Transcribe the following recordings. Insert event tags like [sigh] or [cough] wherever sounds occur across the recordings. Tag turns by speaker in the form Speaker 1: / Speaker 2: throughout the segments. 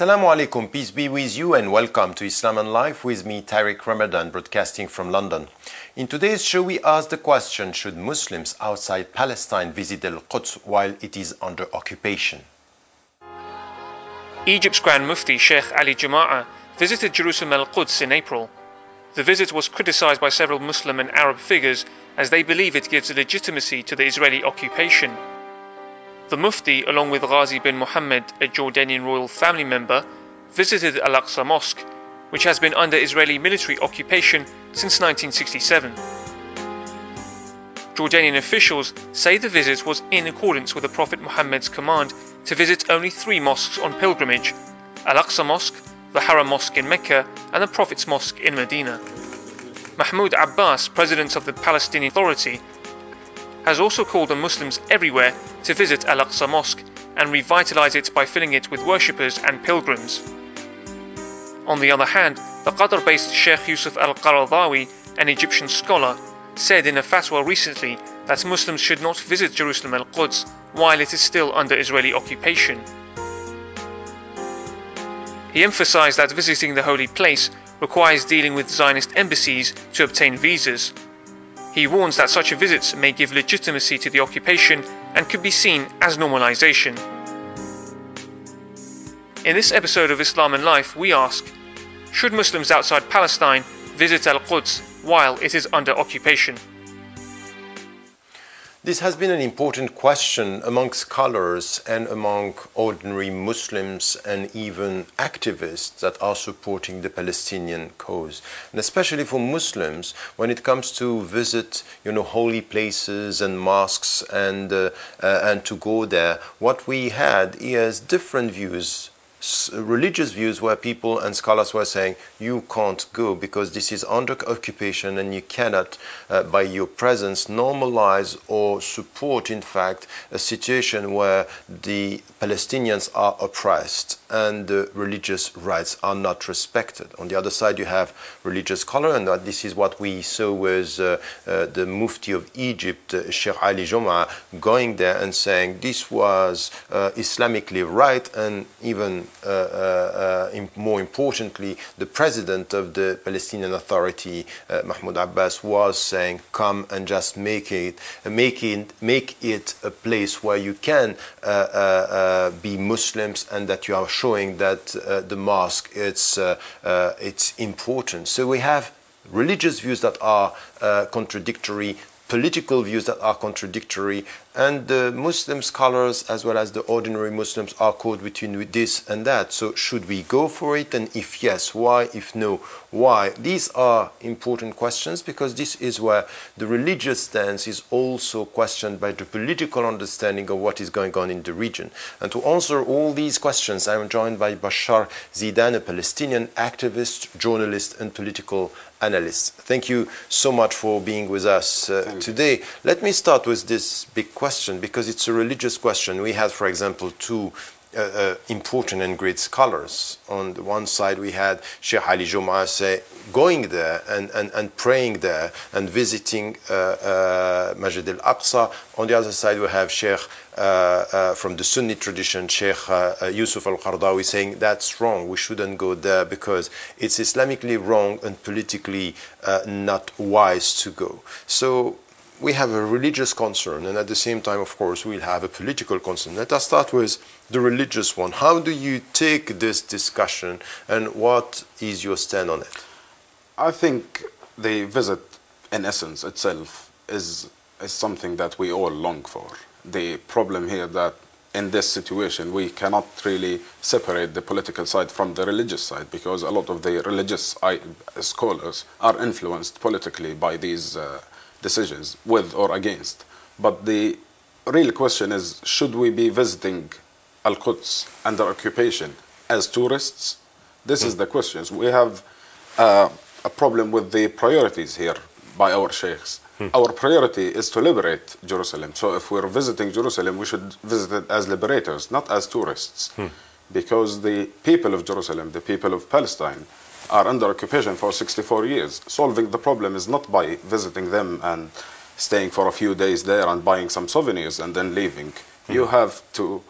Speaker 1: Assalamu alaikum, peace be with you, and welcome to Islam and Life with me, Tariq Ramadan, broadcasting from London. In today's show, we ask the question Should Muslims outside Palestine visit Al Quds while it is under occupation?
Speaker 2: Egypt's Grand Mufti Sheikh Ali Juma'a visited Jerusalem Al Quds in April. The visit was criticized by several Muslim and Arab figures as they believe it gives legitimacy to the Israeli occupation. The Mufti, along with Ghazi bin Muhammad, a Jordanian royal family member, visited Al Aqsa Mosque, which has been under Israeli military occupation since 1967. Jordanian officials say the visit was in accordance with the Prophet Muhammad's command to visit only three mosques on pilgrimage Al Aqsa Mosque, the Haram Mosque in Mecca, and the Prophet's Mosque in Medina. Mahmoud Abbas, president of the Palestinian Authority, has also called on Muslims everywhere to visit Al Aqsa Mosque and revitalize it by filling it with worshippers and pilgrims. On the other hand, the Qatar based Sheikh Yusuf al Qaradawi, an Egyptian scholar, said in a fatwa recently that Muslims should not visit Jerusalem al Quds while it is still under Israeli occupation. He emphasized that visiting the holy place requires dealing with Zionist embassies to obtain visas, he warns that such visits may give legitimacy to the occupation and could be seen as normalization. In this episode of Islam and Life, we ask Should Muslims outside Palestine visit Al Quds while it is under occupation?
Speaker 1: This has been an important question among scholars and among ordinary Muslims and even activists that are supporting the Palestinian cause. And especially for Muslims, when it comes to visit, you know, holy places and mosques and, uh, uh, and to go there, what we had is different views religious views where people and scholars were saying you can't go because this is under occupation and you cannot, uh, by your presence, normalize or support, in fact, a situation where the Palestinians are oppressed and the religious rights are not respected. On the other side, you have religious scholar, and this is what we saw with uh, uh, the Mufti of Egypt, uh, Sheikh Ali Joma, going there and saying this was uh, Islamically right and even Uh, uh, uh, more importantly, the president of the Palestinian Authority, Mahmoud Abbas, was saying, "Come and just make it, make it, make it a place where you can be Muslims, and that you are showing that the mosque it's it's important." So we have religious views that are uh, contradictory, political views that are contradictory, and the Muslim scholars as well as the ordinary Muslims are caught between this and that. So should we go for it? And if yes, why? If no, why? These are important questions because this is where the religious stance is also questioned by the political understanding of what is going on in the region. And to answer all these questions, I am joined by Bashar Zidan, a Palestinian activist, journalist, and political analyst. Thank you so much for being with us uh, today. Let me start with this big question because it's a religious question. We had, for example, two uh, uh, important and great scholars. On the one side, we had Sheikh Ali Jum'a say, going there and, and, and praying there and visiting uh, uh Masjid al Aqsa. On the other side, we have Sheikh uh, uh, from the Sunni tradition, Sheikh Yusuf al Qardawi, saying that's wrong, we shouldn't go there because it's Islamically wrong and politically not wise to go. So we have a religious concern, and at the same time, of course, we'll have a political concern. Let us start with the religious one. How do you take this discussion, and what is your stand on it?
Speaker 3: I think the visit, in essence, itself is is something that we all long for. The problem here that in this situation we cannot really separate the political side from the religious side because a lot of the religious scholars are influenced politically by these. Uh, decisions, with or against. But the real question is should we be visiting Al Quds under occupation as tourists? This is hmm. the question. We have uh, a problem with the priorities here by our sheikhs. Mm. Our priority is to liberate Jerusalem. So if we're visiting Jerusalem, we should visit it as liberators, not as tourists. Mm. Because the people of Jerusalem, the people of Palestine, are under occupation for 64 years. Solving the problem is not by visiting them and staying for a few days there and buying some souvenirs and then leaving. Mm. You have to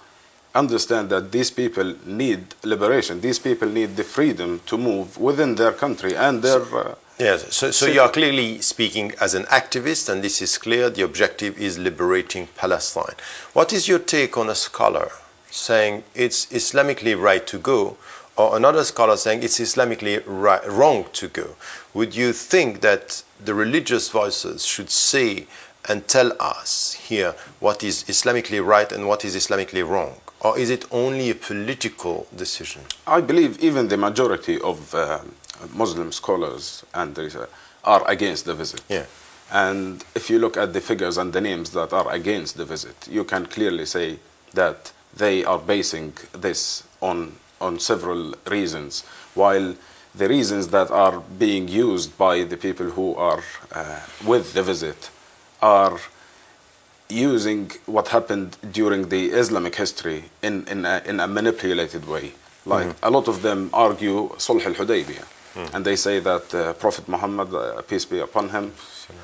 Speaker 3: understand that these people need liberation. These people need the freedom to move within their country and their. Uh,
Speaker 1: yes, so, so you are clearly speaking as an activist, and this is clear. The objective is liberating Palestine. What is your take on a scholar saying it's Islamically right to go, or another scholar saying it's Islamically right, wrong to go? Would you think that the religious voices should say and tell us here what is Islamically right and what is Islamically wrong? Or is it only a political decision?
Speaker 3: I believe even the majority of uh, Muslim scholars and uh, are against the visit.
Speaker 1: Yeah.
Speaker 3: And if you look at the figures and the names that are against the visit, you can clearly say that they are basing this on, on several reasons, while the reasons that are being used by the people who are uh, with the visit are using what happened during the Islamic history in, in, a, in a manipulated way. Like mm. a lot of them argue Sulh al-Hudaybiyah. Mm. And they say that uh, Prophet Muhammad, uh, peace be upon him,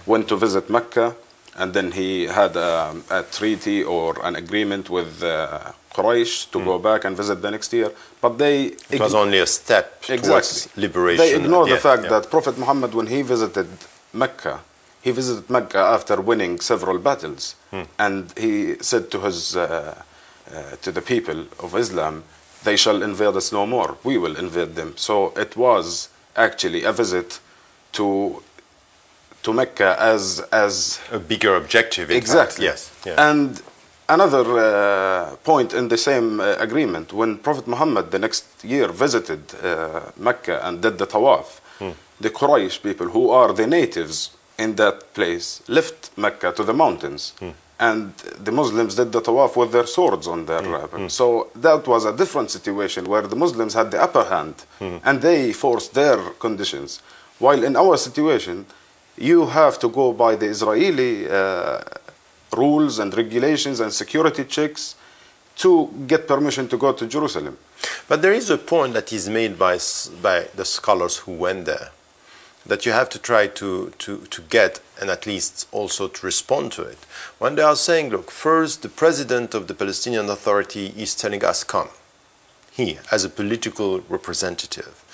Speaker 3: went to visit Mecca and then he had a, a treaty or an agreement with uh, Quraysh to mm. go back and visit the next year. But they
Speaker 1: it was only a step exactly. towards liberation.
Speaker 3: They ignore the fact yeah. that Prophet Muhammad, when he visited Mecca, he visited Mecca after winning several battles, hmm. and he said to his uh, uh, to the people of Islam, "They shall invade us no more. We will invade them." So it was actually a visit to to Mecca as as
Speaker 1: a bigger objective.
Speaker 3: exactly.
Speaker 1: Fact. Yes.
Speaker 3: Yeah. And another uh, point in the same uh, agreement, when Prophet Muhammad the next year visited uh, Mecca and did the tawaf, hmm. the Quraysh people, who are the natives in that place left Mecca to the mountains. Mm. And the Muslims did the tawaf with their swords on their mm. So that was a different situation where the Muslims had the upper hand mm. and they forced their conditions. While in our situation, you have to go by the Israeli uh, rules and regulations and security checks to get permission to go to Jerusalem.
Speaker 1: But there is a point that is made by, by the scholars who went there that you have to try to, to, to get and at least also to respond to it. When they are saying, look, first, the president of the Palestinian Authority is telling us, come. He, as a political representative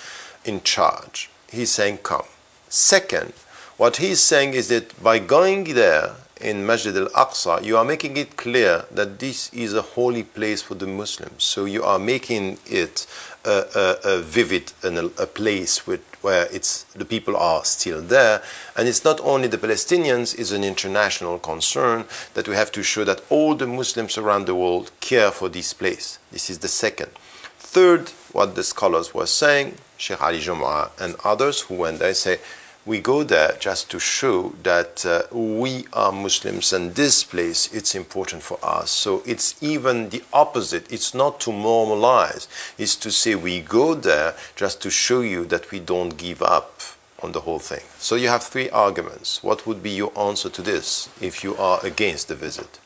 Speaker 1: in charge, he's saying, come. Second, what he's saying is that by going there in Masjid al-Aqsa, you are making it clear that this is a holy place for the Muslims. So you are making it a, a, a vivid and a, a place with, where it's the people are still there, and it's not only the Palestinians; it's an international concern that we have to show that all the Muslims around the world care for this place. This is the second. Third, what the scholars were saying, Sheikh Ali Jum'a and others who went there say we go there just to show that uh, we are Muslims and this place it's important for us. So it's even the opposite. It's not to normalize. It's to say we go there just to show you that we don't give up on the whole thing. So you have three arguments. What would be your answer to this if you are against the visit?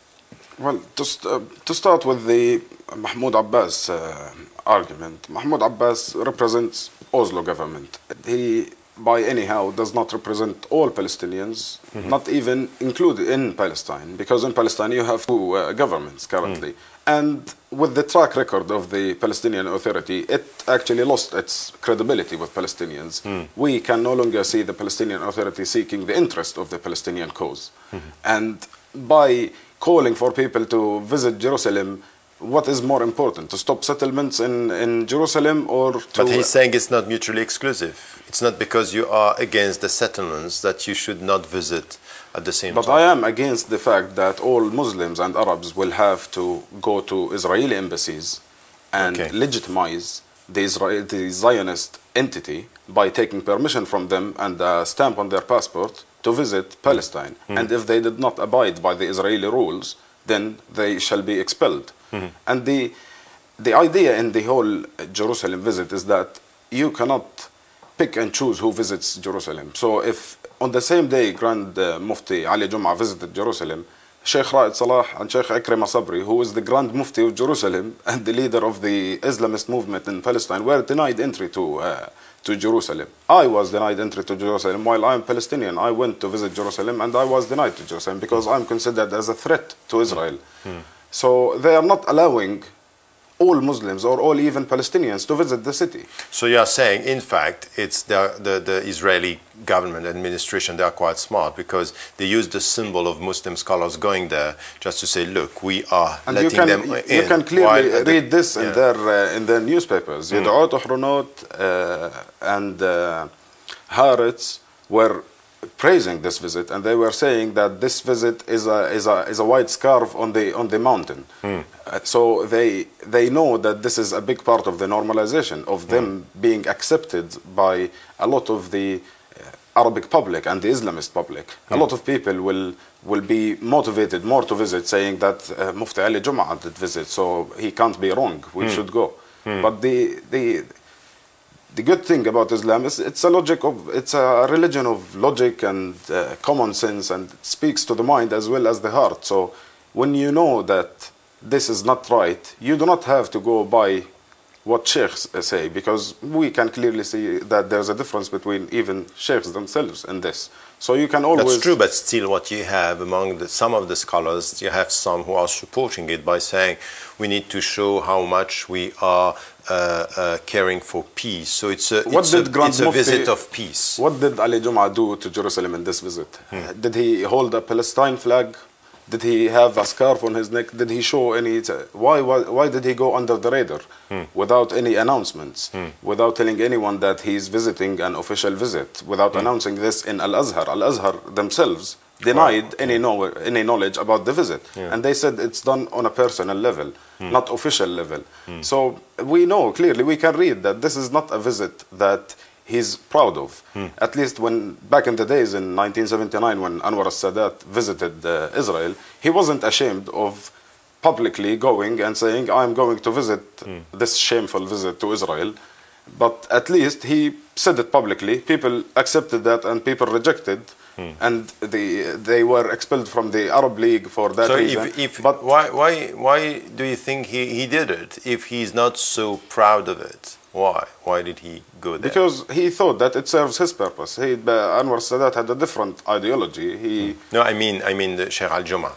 Speaker 3: Well, just uh, to start with the Mahmoud Abbas uh, argument, Mahmoud Abbas represents Oslo government. He by anyhow does not represent all Palestinians, mm-hmm. not even included in Palestine, because in Palestine you have two uh, governments currently. Mm. And with the track record of the Palestinian Authority, it actually lost its credibility with Palestinians. Mm. We can no longer see the Palestinian Authority seeking the interest of the Palestinian because mm-hmm. And by calling for people to visit Jerusalem, what is more important, to stop settlements in, in Jerusalem or to...
Speaker 1: But he's saying it's not mutually exclusive. It's not because you are against the settlements that you should not visit at the same
Speaker 3: but
Speaker 1: time.
Speaker 3: But I am against the fact that all Muslims and Arabs will have to go to Israeli embassies and okay. legitimize the, Israel, the Zionist entity by taking permission from them and a stamp on their passport to visit Palestine. Mm. And if they did not abide by the Israeli rules, then they shall be expelled. Mm-hmm. And the the idea in the whole Jerusalem visit is that you cannot pick and choose who visits Jerusalem. So if on the same day Grand uh, Mufti Ali Jum'a visited Jerusalem, Sheikh Ra'id Salah and Sheikh Ikrimah Sabri, who is the Grand Mufti of Jerusalem and the leader of the Islamist movement in Palestine, were denied entry to uh, to Jerusalem. I was denied entry to Jerusalem while I am Palestinian. I went to visit Jerusalem and I was denied to Jerusalem because I'm considered as a threat to Israel. Mm. So they are not allowing all Muslims or all even Palestinians to visit the city.
Speaker 1: So you are saying, in fact, it's the, the, the, Israeli government administration, they are quite smart because they use the symbol of Muslim scholars going there just to say, look, we are
Speaker 3: and
Speaker 1: letting
Speaker 3: can,
Speaker 1: them
Speaker 3: you
Speaker 1: in.
Speaker 3: You can clearly read this
Speaker 1: yeah.
Speaker 3: in, their, uh, in their newspapers. Mm. Yedioth uh, and uh, Haaretz were praising this visit, and they were saying that this visit is a is a is a white scarf on the on the mountain.
Speaker 1: Hmm.
Speaker 3: Uh, so they they know that this is a big part of the normalization
Speaker 1: Hmm.
Speaker 3: of them being accepted by a lot of the uh, Arabic public and the Islamist public.
Speaker 1: Hmm.
Speaker 3: A lot of people will will be motivated more to visit, saying that uh, Mufti Ali Jum'ah did visit, so he can't be wrong.
Speaker 1: Hmm.
Speaker 3: We should go. But the the the good thing about Islam is it's a logic of it's a religion of logic and uh, common sense and speaks to the mind as well as the heart. So when you know that this is not right, you do not have to go by what sheikhs say because we can clearly see that there's a difference between even sheikhs themselves in this. So you can always
Speaker 1: That's true, but still, what you have among the, some of the scholars, you have some who are supporting it by saying we need to show how much we are uh, uh, caring for peace. So it's a,
Speaker 3: What
Speaker 1: it's
Speaker 3: did
Speaker 1: a,
Speaker 3: Grand
Speaker 1: it's a
Speaker 3: Mufti-
Speaker 1: visit of peace.
Speaker 3: What did Ali Jum'ah do to Jerusalem in this visit? Did he hold a Palestine flag? Did he have a scarf on his neck? Did he show any? Why, why, why did he go under the radar hmm. without any announcements? Hmm. Without telling anyone that he's visiting an official visit? Without hmm. announcing this in Al Azhar? Al Azhar themselves denied any, know, any knowledge about the visit. And they said it's done on a personal level, not official level. So we know clearly, we can read that this is not a visit that he's proud of. At least when back in the days in 1979 when Anwar al-Sadat visited uh, Israel, he wasn't ashamed of publicly going and saying I'm going to visit this shameful visit to Israel. But at least he said it publicly. People accepted that and people rejected. Hmm. And they, they were expelled from the Arab League for that
Speaker 1: So
Speaker 3: reason.
Speaker 1: if, if
Speaker 3: but
Speaker 1: why, why, why do you think he, he did it if he's not so proud of it? Why? Why did he go there?
Speaker 3: Because he thought that it serves his purpose. He, uh, Anwar Sadat had a different ideology. He, hmm.
Speaker 1: no, I mean, I mean the Sheikh Al Jum'ah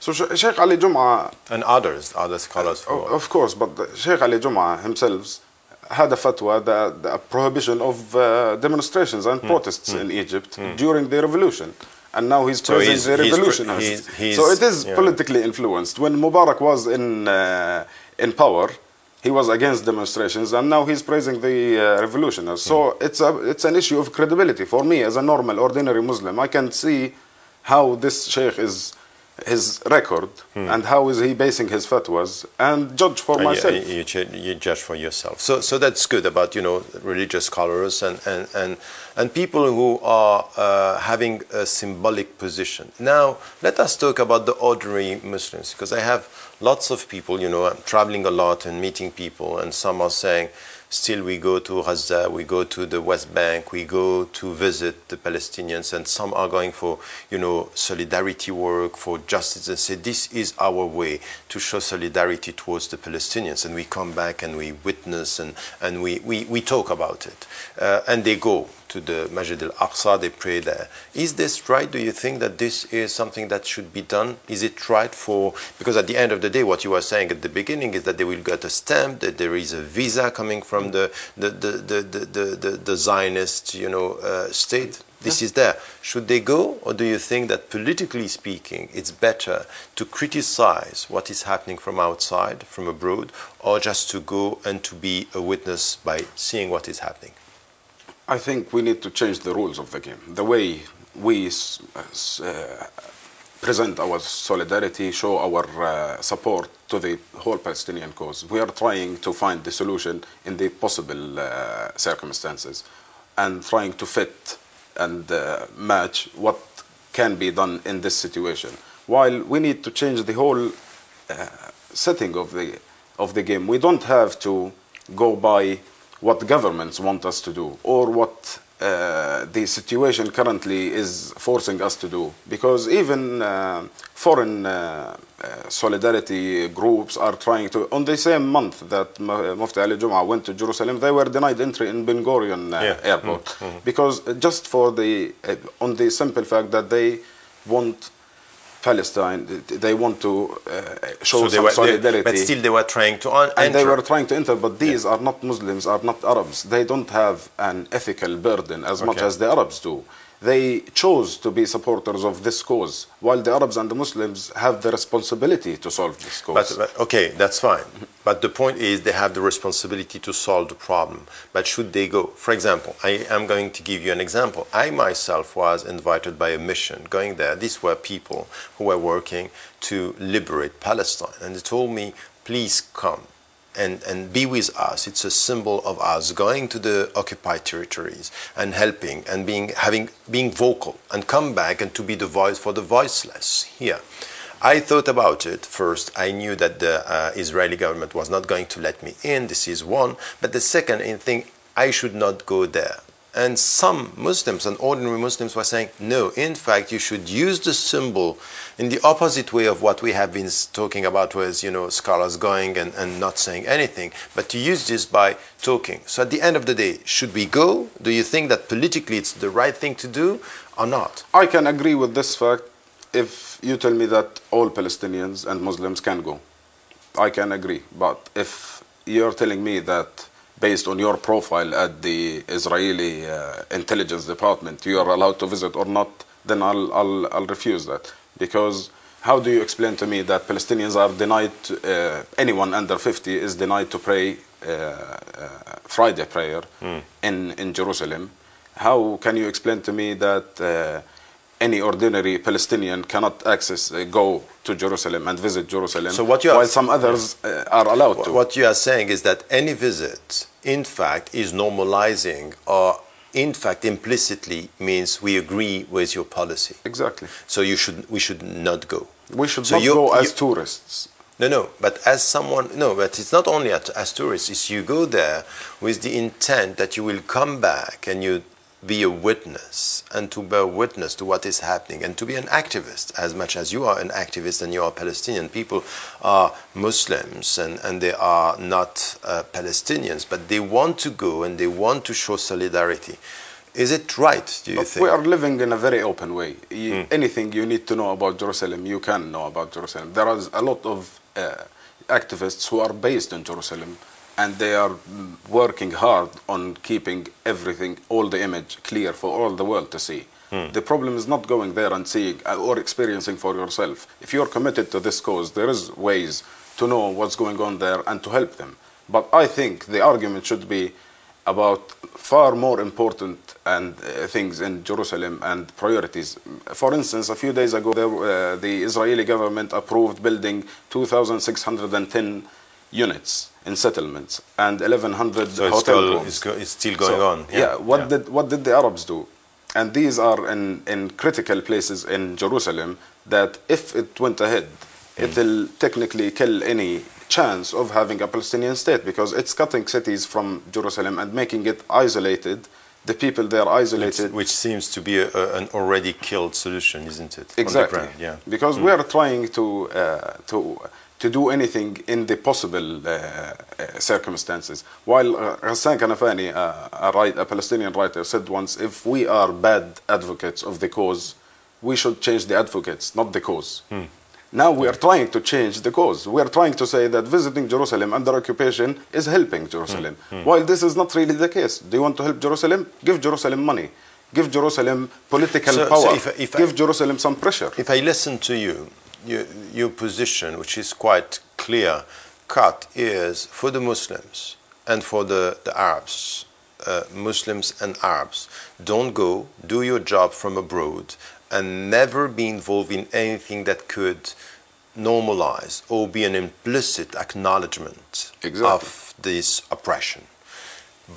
Speaker 3: So Sh- Sheikh Ali Jum'ah,
Speaker 1: and others, other scholars.
Speaker 3: Uh,
Speaker 1: are-
Speaker 3: of course, but the- Sheikh Ali Jum'ah himself had a fatwa, the, the prohibition of uh, demonstrations and protests in Egypt during the revolution. And now he's
Speaker 1: So
Speaker 3: praising the revolutionists.
Speaker 1: he's- he's-
Speaker 3: so it is
Speaker 1: yeah.
Speaker 3: politically influenced. When Mubarak was in, uh, in power, he was against demonstrations, and now he's praising the uh, revolutionaries. So it's, a, it's an issue of credibility. For me, as a normal, ordinary Muslim, I can see how this sheikh is his record and how is he basing his fatwas and judge for
Speaker 1: And
Speaker 3: myself.
Speaker 1: and You, you judge for yourself. So, so that's good about you know religious scholars and and and, and people who are uh, having a symbolic position. Now, let us talk about the ordinary Muslims because I have lots of people. You know, I'm traveling a lot and meeting people, and some are saying. Still, we go to Gaza, we go to the West Bank, we go to visit the Palestinians, and some are going for, you know, solidarity work, for justice, and say this is our way to show solidarity towards the Palestinians. And we come back and we witness and, and we, we, we talk about it. Uh, and they go to the Masjid al-Aqsa, they pray there. Is this right? Do you think that this is something that should be done? Is it right for, because at the end of the day, what you were saying at the beginning is that they will get a stamp, that there is a visa coming from the, the, the, the, the, the, the, Zionist, you know, uh, state. This is there. Should they go, or do you think that politically speaking, it's better to criticize what is happening from outside, from abroad, or just to go and to be a witness by seeing what is happening?
Speaker 3: I think we need to change the rules of the game. The way we uh, present our solidarity, show our uh, support to the whole Palestinian cause. We are trying to find the solution in the possible uh, circumstances and trying to fit and uh, match what can be done in this situation. While we need to change the whole uh, setting of the of the game, we don't have to go by what governments want us to do or what uh, the situation currently is forcing us to do. Because even uh, foreign uh, uh, solidarity groups are trying to on the same month that Mu- Mufti Ali Juma went to Jerusalem they were denied entry in Ben Gurion uh,
Speaker 1: Yeah.
Speaker 3: airport. Because just for the uh, on the simple fact that they want Palestine. They want to uh, show
Speaker 1: So they
Speaker 3: some
Speaker 1: were, they-
Speaker 3: solidarity.
Speaker 1: but still they were trying to un-
Speaker 3: and they were trying to enter, but these are not Muslims, are not Arabs. They don't have an ethical burden as much as the Arabs do. They chose to be supporters of this cause, while the Arabs and the Muslims have the responsibility to solve this cause.
Speaker 1: But, but okay, that's fine. But the point is, they have the responsibility to solve the problem. But should they go? For example, I am going to give you an example. I myself was invited by a mission going there. These were people who were working to liberate Palestine, and they told me, "Please come." And, and be with us. It's a symbol of us going to the occupied territories and helping and being having being vocal and come back and to be the voice for the voiceless here. I thought about it first. I knew that the uh, Israeli government was not going to let me in. This is one. But the second thing, I should not go there. And some Muslims and ordinary Muslims were saying, no, in fact, you should use the symbol in the opposite way of what we have been talking about, was, you know, scholars going and, and not saying anything, but to use this by talking. So at the end of the day, should we go? Do you think that politically it's the right thing to do or not?
Speaker 3: I can agree with this fact if you tell me that all Palestinians and Muslims can go. I can agree. But if you're telling me that based on your profile at the Israeli uh, intelligence department, you are allowed to visit or not, then I'll, I'll, I'll refuse that. Because how do you explain to me that Palestinians are denied, uh, anyone under 50 is denied to pray uh, uh, Friday prayer in, in Jerusalem? How can you explain to me that uh, any ordinary Palestinian cannot access, uh, go to Jerusalem and visit Jerusalem,
Speaker 1: So what you are-
Speaker 3: while some others uh, are allowed to?
Speaker 1: What you are saying is that any visit, in fact, is normalizing or in fact implicitly means we agree with your policy.
Speaker 3: Exactly.
Speaker 1: So you should we should not go.
Speaker 3: We should
Speaker 1: So
Speaker 3: not
Speaker 1: you-
Speaker 3: go as
Speaker 1: you-
Speaker 3: tourists.
Speaker 1: No, no, but as someone, no, but it's not only at, as tourists, it's you go there with the intent that you will come back and you be a witness and to bear witness to what is happening and to be an activist as much as you are an activist and you are Palestinian. People are Muslims and, and they are not uh, Palestinians, but they want to go and they want to show solidarity. Is it right, do you
Speaker 3: But
Speaker 1: think?
Speaker 3: we are living in a very open way. You-
Speaker 1: Hmm.
Speaker 3: Anything you need to know about Jerusalem, you can know about Jerusalem. There is a lot of uh, activists who are based in Jerusalem, and they are working hard on keeping everything, all the image clear for all the world to see.
Speaker 1: Hmm.
Speaker 3: The problem is not going there and seeing uh, or experiencing for yourself. If you're committed to this cause, there is ways to know what's going on there and to help them. But I think the argument should be about far more important and uh, things in Jerusalem and priorities. For instance, a few days ago, there, uh, the Israeli government approved building 2,610 units in settlements and 1,100
Speaker 1: so it's
Speaker 3: hotel
Speaker 1: still,
Speaker 3: rooms.
Speaker 1: it's, it's still going
Speaker 3: So,
Speaker 1: on.
Speaker 3: Yeah. what
Speaker 1: yeah.
Speaker 3: did what did the Arabs do? And these are in, in critical places in Jerusalem that if it went ahead,
Speaker 1: Hmm.
Speaker 3: it'll technically kill any chance of having a Palestinian state because it's cutting cities from Jerusalem and making it isolated. The people there
Speaker 1: Which,
Speaker 3: isolated.
Speaker 1: which seems to be a, an already killed solution, isn't it?
Speaker 3: Exactly.
Speaker 1: Ground, yeah.
Speaker 3: Because we are trying to uh, to to do anything in the possible uh, uh, circumstances. While uh, Ghassan Kanafani, uh, a, write, a Palestinian writer, said once, if we are bad advocates of the cause, we should change the advocates, not the cause. Now we are trying to change the cause. We are trying to say that visiting Jerusalem under occupation is helping Jerusalem. While this is not really the case. Do you want to help Jerusalem? Give Jerusalem money. Give Jerusalem political
Speaker 1: So- so
Speaker 3: power.
Speaker 1: if- if I-
Speaker 3: Give Jerusalem some pressure.
Speaker 1: If I listen to you, your, your position, which is quite clear cut, is for the Muslims and for the, the Arabs, uh, Muslims and Arabs, don't go, do your job from abroad, and never be involved in anything that could normalize or be an implicit acknowledgement
Speaker 3: Exactly.
Speaker 1: of this oppression.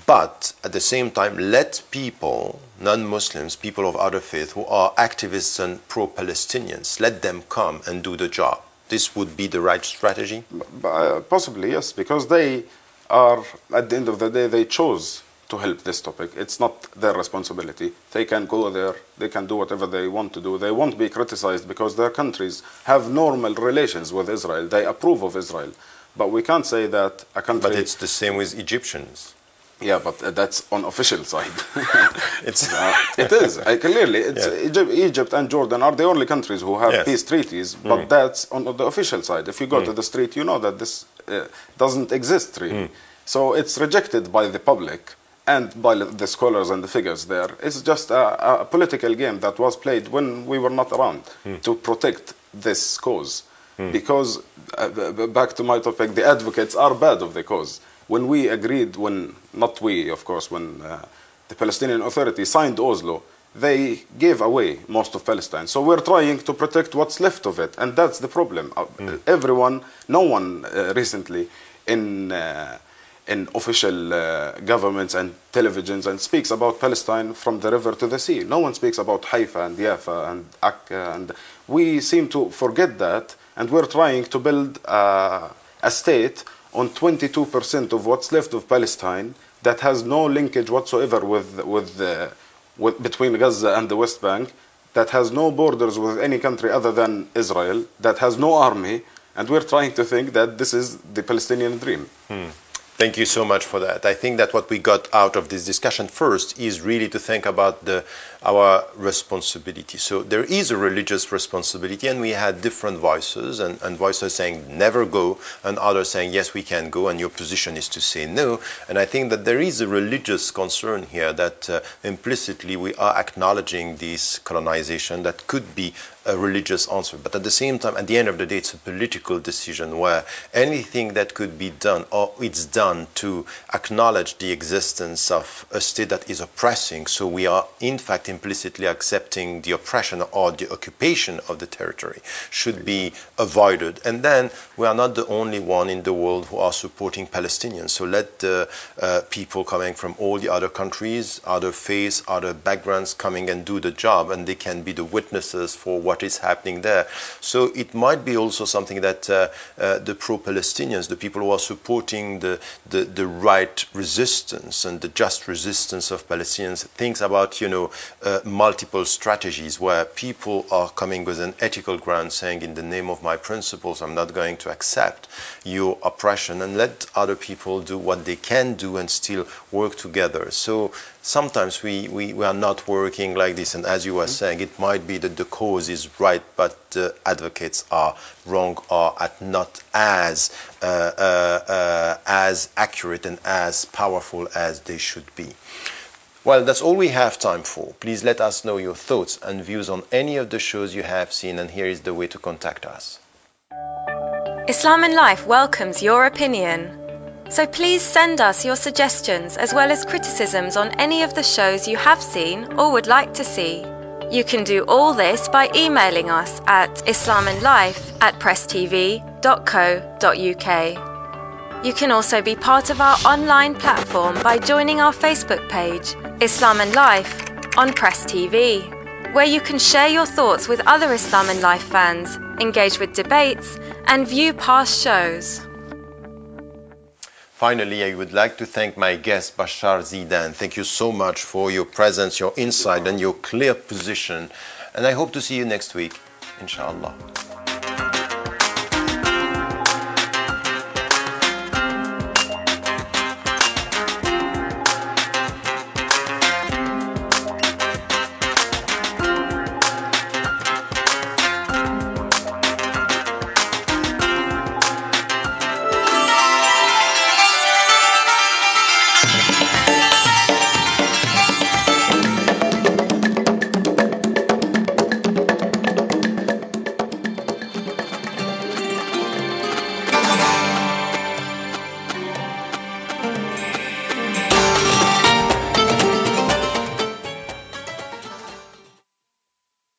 Speaker 1: But at the same time, let people, non Muslims, people of other faith who are activists and pro Palestinians, let them come and do the job. This would be the right strategy?
Speaker 3: Uh, Possibly, yes, because they are, at the end of the day, they chose to help this topic. It's not their responsibility. They can go there, they can do whatever they want to do. They won't be criticized because their countries have normal relations with Israel. They approve of Israel. But we can't say that a country.
Speaker 1: But it's the same with Egyptians.
Speaker 3: Yeah, but uh, that's on official side. [laughs] it's [laughs] uh, it is uh, clearly it's yeah. Egypt, Egypt, and Jordan are the only countries who have yes. peace treaties, but mm. that's on the official side. If you go mm. to the street, you know that this uh, doesn't exist really. Mm. So it's rejected by the public and by the scholars and the figures there. It's just a, a political game that was played when we were not around mm. to protect this cause. Mm. Because uh, back to my topic, the advocates are bad of the cause when we agreed, when not we, of course, when uh, the Palestinian Authority signed Oslo, they gave away most of Palestine. So we're trying to protect what's left of it, and that's the problem. Mm. Everyone, no one uh, recently in uh, in official uh, governments and televisions and speaks about Palestine from the river to the sea. No one speaks about Haifa and Jaffa and Akka, and we seem to forget that, and we're trying to build a state on 22% of what's left of Palestine that has no linkage whatsoever with, with, uh, with, between Gaza and the West Bank, that has no borders with any country other than Israel, that has no army, and we're trying to think that this is the Palestinian dream.
Speaker 1: Hmm. Thank you so much for that. I think that what we got out of this discussion first is really to think about the, our responsibility. So there is a religious responsibility, and we had different voices, and, and voices saying never go, and others saying yes, we can go, and your position is to say no. And I think that there is a religious concern here that uh, implicitly we are acknowledging this colonization that could be a religious answer. But at the same time, at the end of the day, it's a political decision where anything that could be done or it's done to acknowledge the existence of a state that is oppressing. So we are in fact implicitly accepting the oppression or the occupation of the territory should be avoided. And then we are not the only one in the world who are supporting Palestinians. So let the uh, people coming from all the other countries, other faiths, other backgrounds coming and do the job, and they can be the witnesses for what what is happening there. So it might be also something that uh, uh, the pro-Palestinians, the people who are supporting the, the, the, right resistance and the just resistance of Palestinians, thinks about you know uh, multiple strategies where people are coming with an ethical ground, saying in the name of my principles, I'm not going to accept your oppression, and let other people do what they can do and still work together. So sometimes we, we, we, are not working like this. And as you were mm-hmm. saying, it might be that the cause is right, but the advocates are wrong or at not as uh, uh, uh, as accurate and as powerful as they should be. Well, that's all we have time for. Please let us know your thoughts and views on any of the shows you have seen, and here is the way to contact us.
Speaker 4: Islam in Life welcomes your opinion. So please send us your suggestions as well as criticisms on any of the shows you have seen or would like to see. You can do all this by emailing us at islaminlife at presstv.co.uk. You can also be part of our online platform by joining our Facebook page, Islam and Life, on Press TV, where you can share your thoughts with other Islam and Life fans, engage with debates, and view past shows.
Speaker 1: Finally, I would like to thank my guest, Bashar Zidan. Thank you so much for your presence, your insight, and your clear position. And I hope to see you next week, inshallah.